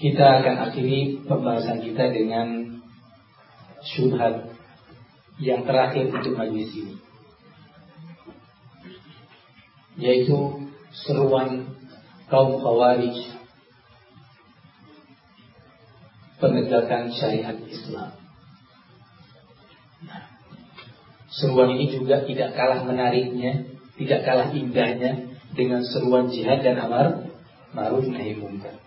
kita akan akhiri pembahasan kita dengan syubhat yang terakhir untuk majlis ini yaitu seruan kaum khawarij penegakan syariat Islam. Nah, seruan ini juga tidak kalah menariknya, tidak kalah indahnya dengan seruan jihad dan amar ma'ruf nahi munkar.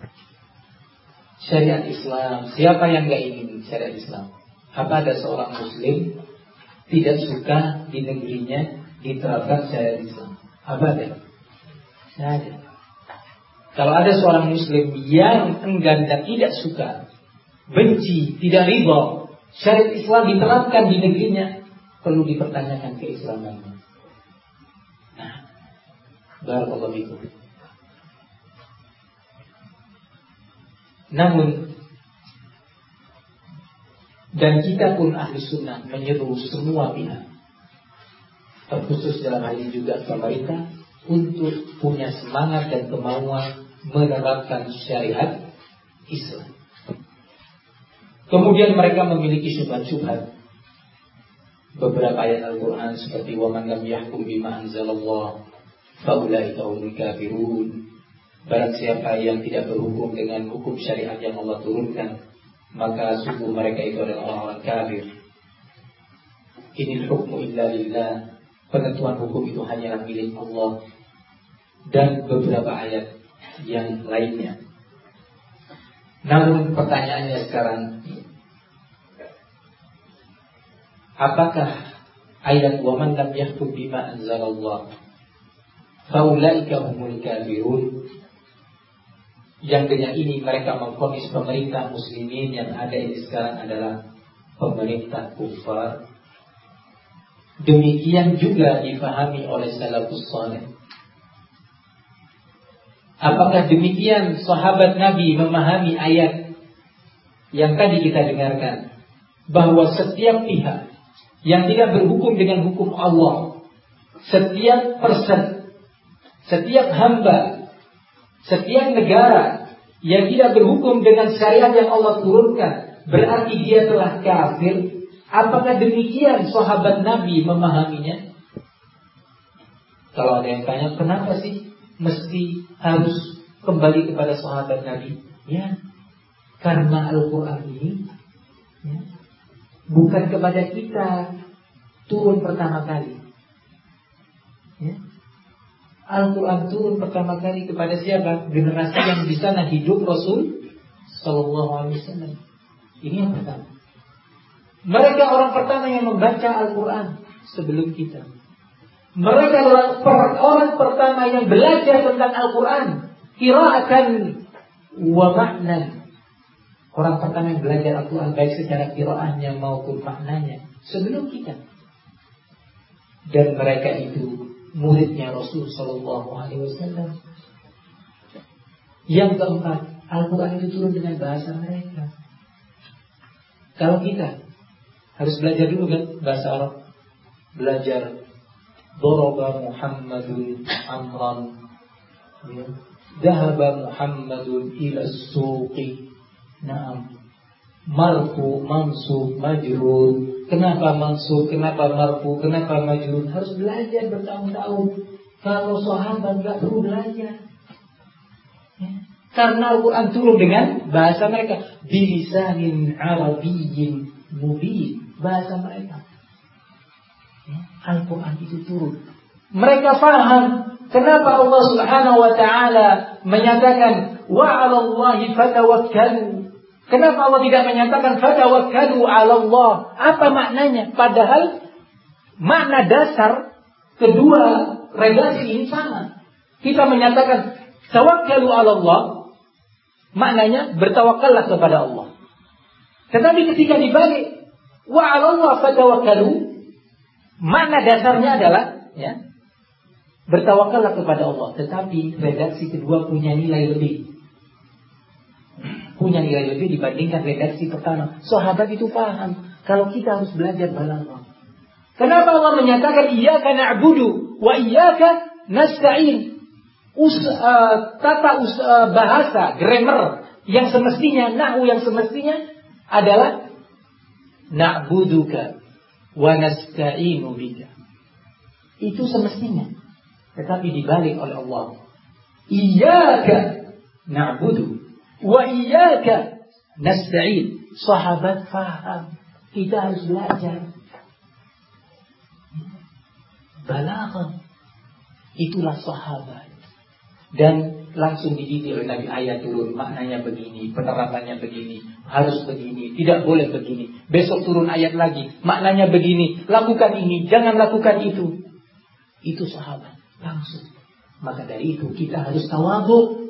Syariat Islam, siapa yang gak ingin syariat Islam? Apa ada seorang muslim tidak suka di negerinya diterapkan syariat Islam? Apa ada? Ada. Kalau ada seorang muslim yang enggan dan tidak suka, benci, tidak riba, syariat Islam diterapkan di negerinya, perlu dipertanyakan keislamannya. Nah, barakallahu itu. Namun dan kita pun ahli sunnah menyeru semua pihak terkhusus dalam hal ini juga pemerintah untuk punya semangat dan kemauan menerapkan syariat Islam. Kemudian mereka memiliki syubhat-syubhat beberapa ayat Al-Quran seperti waman lam yahkum bima anzalallah faulaika humul kafirun Barang siapa yang tidak berhukum dengan hukum syariat yang Allah turunkan, maka sungguh mereka itu adalah orang-orang kafir. Ini hukum illa lillah. Penentuan hukum itu hanyalah milik Allah dan beberapa ayat yang lainnya. Namun pertanyaannya sekarang, apakah ayat waman lam yahkum bima anzalallah faulaika humul kafirun yang dengan ini mereka mengkomis pemerintah muslimin yang ada ini sekarang adalah pemerintah kufar. Demikian juga difahami oleh salafus saleh. Apakah demikian sahabat Nabi memahami ayat yang tadi kita dengarkan bahwa setiap pihak yang tidak berhukum dengan hukum Allah, setiap person, setiap hamba setiap negara yang tidak berhukum dengan syariat yang Allah turunkan berarti dia telah kafir. Apakah demikian sahabat Nabi memahaminya? Kalau ada yang tanya, kenapa sih mesti harus kembali kepada sahabat Nabi? Ya, karena Al-Quran ini ya, bukan kepada kita turun pertama kali. Ya, Al-Quran turun pertama kali kepada siapa? Generasi yang di sana hidup Rasul Sallallahu Alaihi Wasallam. Ini yang pertama. Mereka orang pertama yang membaca Al-Quran sebelum kita. Mereka adalah orang pertama yang belajar tentang Al-Quran. Kira'atan wa maknan. Orang pertama yang belajar Al-Quran baik secara kiraannya maupun maknanya sebelum kita. Dan mereka itu muridnya Rasul Shallallahu Alaihi Wasallam. Yang keempat, Al-Quran itu turun dengan bahasa mereka. Kalau kita harus belajar dulu kan bahasa Arab, belajar Doroba Muhammadun Amran, ya. Dahaba Muhammadun ila suqi. Naam. Marfu, mansub, majrur, Kenapa mansub, kenapa marfu, kenapa majrur? Harus belajar bertahun-tahun. Kalau sahabat nggak perlu belajar. Ya. Karena Al-Quran turun dengan bahasa mereka. Bilisanin Arabiyyin mubin. Bahasa mereka. Ya. Al-Quran itu turun. Mereka faham kenapa Allah Subhanahu wa taala menyatakan wa 'alallahi fatawakkalu Kenapa Allah tidak menyatakan fatawakkalu 'ala Allah? Apa maknanya? Padahal makna dasar kedua redaksi ini sama. Kita menyatakan tawakkalu 'ala Allah maknanya bertawakallah kepada Allah. Tetapi ketika dibalik wa 'ala Allah fatawakkalu makna dasarnya adalah ya bertawakallah kepada Allah. Tetapi redaksi kedua punya nilai lebih punya nilai lebih dibandingkan redaksi pertama. Sahabat itu paham kalau kita harus belajar balagha. Kenapa Allah menyatakan karena na'budu wa iyyaka nasta'in? Us, uh, tata us, uh, bahasa, grammar Yang semestinya, nahu yang semestinya adalah na'buduka wa nasta'inu bika. Itu semestinya. Tetapi dibalik oleh Allah. Iyaka na'budu wa nasta'in. Sahabat faham. Kita harus belajar. Balaghah. Itulah sahabat. Dan langsung dididik oleh Nabi ayat turun maknanya begini, penerapannya begini, harus begini, tidak boleh begini. Besok turun ayat lagi, maknanya begini, lakukan ini, jangan lakukan itu. Itu sahabat langsung. Maka dari itu kita harus tawaduk.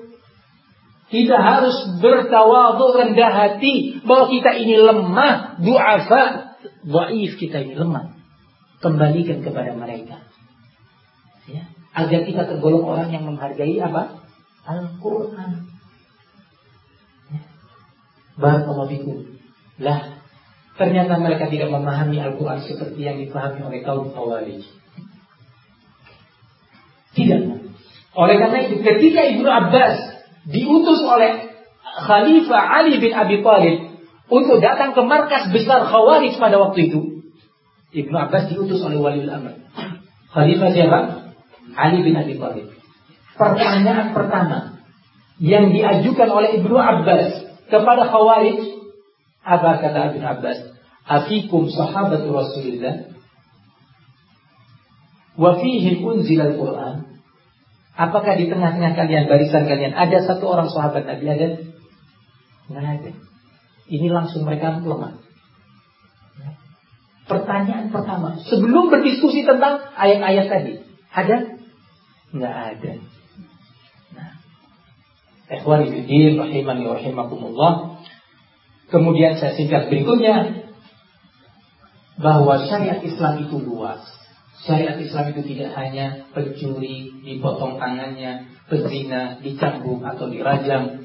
Kita harus bertawaduk rendah hati bahwa kita ini lemah, duafa, dhaif kita ini lemah. Kembalikan kepada mereka. Ya, agar kita tergolong orang yang menghargai apa? Al-Quran. Ya. Lah, ternyata mereka tidak memahami Al-Quran seperti yang dipahami oleh kaum Khawarij. Tidak. Oleh karena itu, ketika Ibnu Abbas diutus oleh Khalifah Ali bin Abi Thalib untuk datang ke markas besar Khawarij pada waktu itu, Ibnu Abbas diutus oleh Waliul Amr. Khalifah siapa? Ali bin Abi Thalib. Pertanyaan pertama yang diajukan oleh Ibnu Abbas kepada Khawarij apa kata Ibnu Abbas? Afikum sahabat Rasulullah wa fihim unzil al-Quran. Apakah di tengah-tengah kalian barisan kalian ada satu orang sahabat Nabi ada? Nggak ada. Ini langsung mereka lemah. Pertanyaan pertama, sebelum berdiskusi tentang ayat-ayat tadi, ada? Nggak ada. Nah, fiddin rahimani rahimakumullah. Kemudian saya singkat berikutnya bahwa syariat Islam itu luas. Syariat Islam itu tidak hanya pencuri dipotong tangannya, pezina dicambuk atau dirajam,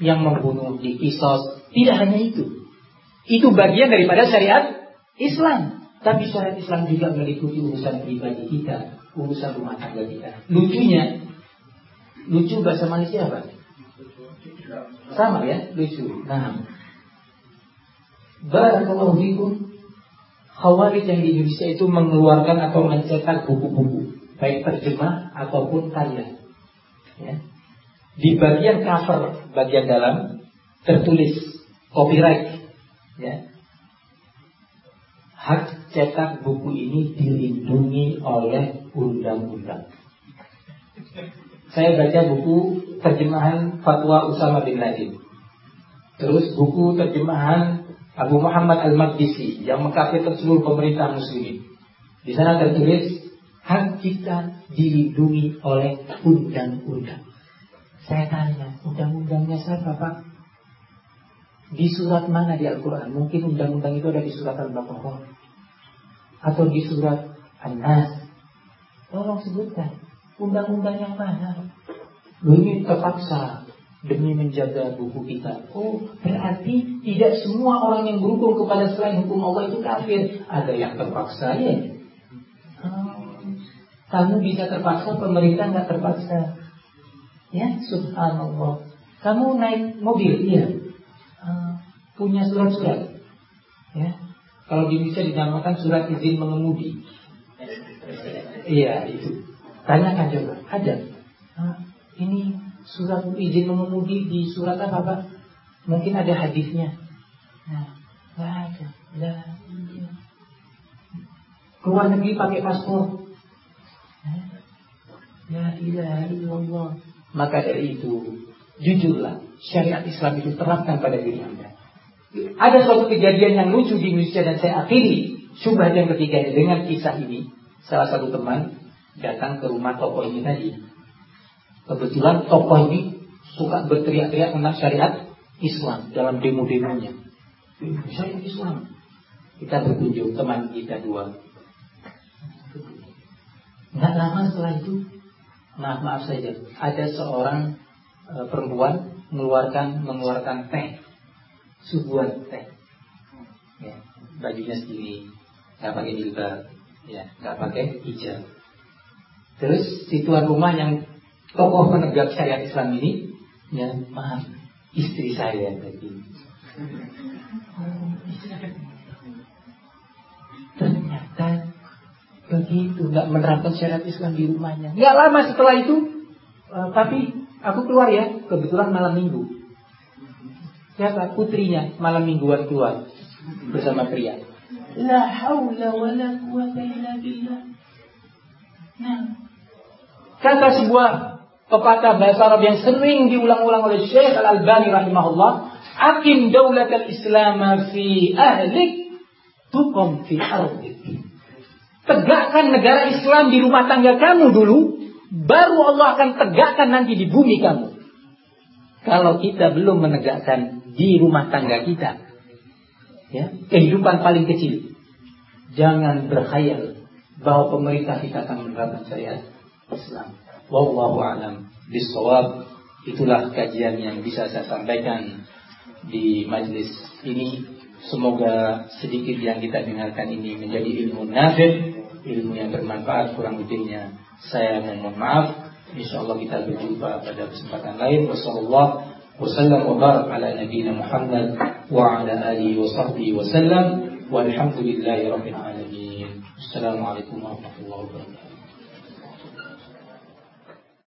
yang membunuh dikisos. Tidak hanya itu. Itu bagian daripada syariat Islam. Tapi syariat Islam juga meliputi urusan pribadi kita, urusan rumah tangga kita. Lucunya, lucu bahasa manusia apa? Sama ya, lucu. Nah, Barakallahu fikum. Khawarij yang di Indonesia itu mengeluarkan atau mencetak buku-buku, baik terjemah ataupun karya. Ya. Di bagian cover, bagian dalam tertulis copyright, ya. Hak cetak buku ini dilindungi oleh undang-undang. Saya baca buku terjemahan Fatwa Usama bin Laden. Terus buku terjemahan Abu Muhammad Al-Maqdisi yang mengkafirkan seluruh pemerintah muslimin. Di sana tertulis hak kita dilindungi oleh undang-undang. Saya tanya, undang-undangnya siapa Pak? Di surat mana di Al-Quran? Mungkin undang-undang itu ada di surat Al-Baqarah. Atau di surat An-Nas. Tolong sebutkan. Undang-undang yang mana? Ini terpaksa demi menjaga buku kita. Oh, berarti tidak semua orang yang berhukum kepada selain hukum Allah itu kafir. Ada yang terpaksa ya. Hmm. Kamu bisa terpaksa, pemerintah nggak terpaksa. Ya, subhanallah. Kamu naik mobil, iya. Uh, punya surat-surat. Ya. Kalau Indonesia dinamakan surat izin mengemudi. Iya, itu. Tanyakan coba, ada. Uh, ini surat izin mengemudi di surat apa Pak? Mungkin ada hadisnya. Nah, ada. Nah, Keluar negeri pakai paspor. Ya ilaha illallah. Maka dari itu, jujurlah, syariat Islam itu terapkan pada diri Anda. Ada suatu kejadian yang lucu di Indonesia dan saya akhiri syubhat yang ketiga dengan kisah ini. Salah satu teman datang ke rumah toko ini tadi Kebetulan tokoh ini suka berteriak-teriak tentang syariat Islam dalam demo-demonya. Syariat Islam. Kita berkunjung teman kita dua. Nggak lama setelah itu, maaf maaf saja, ada seorang e, perempuan mengeluarkan mengeluarkan teh, subuhan teh, ya, bajunya segini, nggak pakai jilbab, ya, nggak pakai hijab. Terus si tuan rumah yang tokoh penegak syariat Islam ini, ya maaf, istri saya tadi. Ternyata begitu nggak menerapkan syariat Islam di rumahnya. Nggak lama setelah itu, uh, tapi aku keluar ya, kebetulan malam minggu. Siapa putrinya malam mingguan keluar bersama pria. La haula wa la quwata illa billah. Nah, kata sebuah pepatah bahasa Arab yang sering diulang-ulang oleh Syekh Al-Albani rahimahullah, "Akim daulat al-Islam fi ahlik, tuqam fi ardik." Tegakkan negara Islam di rumah tangga kamu dulu, baru Allah akan tegakkan nanti di bumi kamu. Kalau kita belum menegakkan di rumah tangga kita, ya, kehidupan paling kecil. Jangan berkhayal bahwa pemerintah kita akan menerapkan syariat Islam. Wallahu a'lam bisawab. Itulah kajian yang bisa saya sampaikan di majlis ini. Semoga sedikit yang kita dengarkan ini menjadi ilmu nafid, ilmu yang bermanfaat kurang lebihnya. Saya mohon maaf. Insya Allah kita berjumpa pada kesempatan lain. Wassalamualaikum وسلم وبارك على نبينا محمد وعلى آله وصحبه وسلم والحمد لله رب العالمين السلام عليكم ورحمة الله وبركاته على نبينا